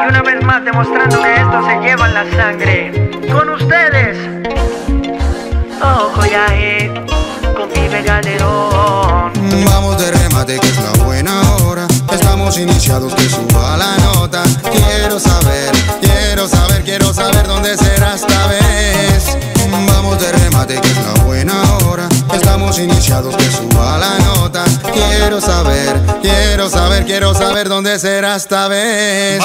Y una vez más demostrando que esto se lleva en la sangre. Con ustedes, Ojo Yaje, con Pipe Calderón. Vamos de remate que es la buena hora. Estamos iniciados que suba la nota. Quiero saber, quiero saber, quiero saber dónde será esta vez. Vamos de remate que es la buena hora. Estamos iniciados que suba la nota. Quiero saber, quiero saber, quiero saber dónde será esta vez.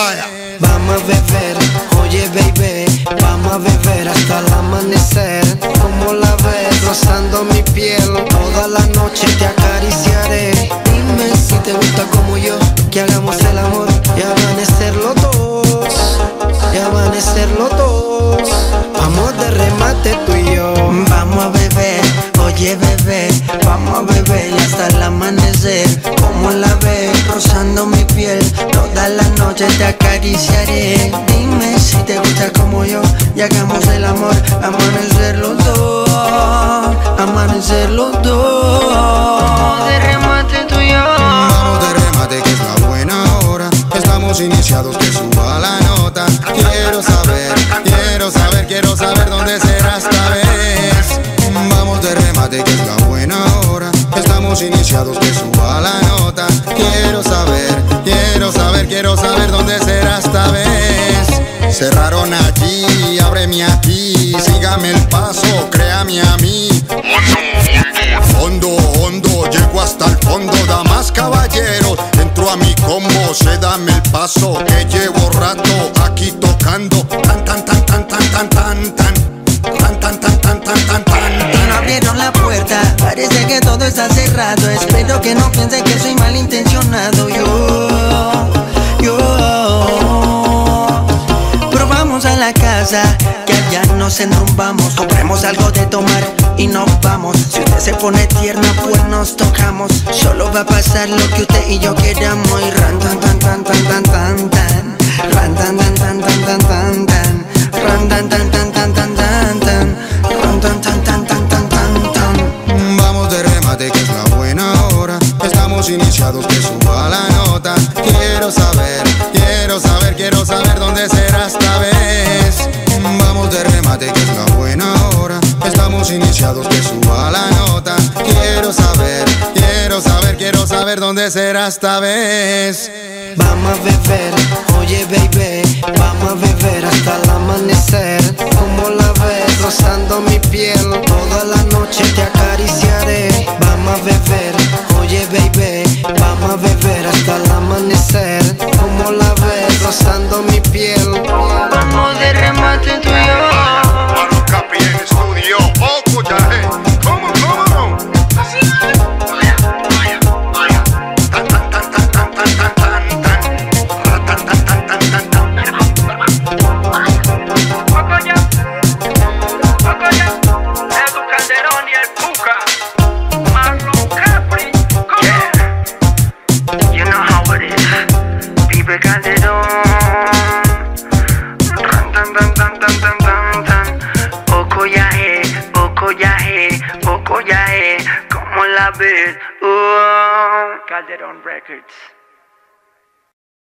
Vamos a beber, oye baby, vamos a beber hasta el amanecer. Como la ves, rozando mi piel, toda la noche te acariciaré. Dime si te gusta como yo, que hagamos el amor y amanecerlo dos, y amanecerlo dos. Vamos de remate tú y yo, vamos a beber, oye bebé, vamos a beber hasta el amanecer. Como la ves, rozando mi piel, toda la noche te acariciaré. Dime si te gusta como yo y hagamos el amor, amanecer los dos, amanecer los dos. De remate tú y yo. Vamos de remate que es la buena hora. Estamos iniciados que suba la nota. Quiero saber, quiero saber, quiero saber dónde será esta vez. Vamos de remate que es la buena hora. Estamos iniciados que suba la nota. Quiero saber, quiero saber, dónde será esta vez. Cerraron allí, ábreme aquí, sígame el paso, créame a mí. Fondo, hondo, llego hasta el fondo, damas, caballeros. Entro a mi combo, se dame el paso, que llevo rato aquí tocando. Tan, tan, tan, tan, tan, tan, tan, tan. Tan, tan, tan, tan, tan, tan, tan, No abrieron la puerta, parece que todo está cerrado. Espero que no piense que soy malintencionado. Yo. Que allá nos enrumbamos. Compremos algo de tomar y nos vamos. Si usted se pone tierna, pues nos tocamos. Solo va a pasar lo que usted y yo queramos. Y ran tan tan tan tan tan tan tan. Ran tan tan tan tan tan tan tan. Ran tan tan tan tan tan tan tan. Ran tan tan tan tan tan tan tan. Vamos de remate que es la buena hora. Estamos iniciados que suba la nota. Quiero saber, Que suba la nota. Quiero saber, quiero saber, quiero saber dónde será esta vez. Vamos a beber, oye baby, vamos a beber hasta el amanecer. Como la ves, rozando mi piel, toda la noche te acariciaré. Vamos a beber, Sabe, that Calderon Records.